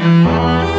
Música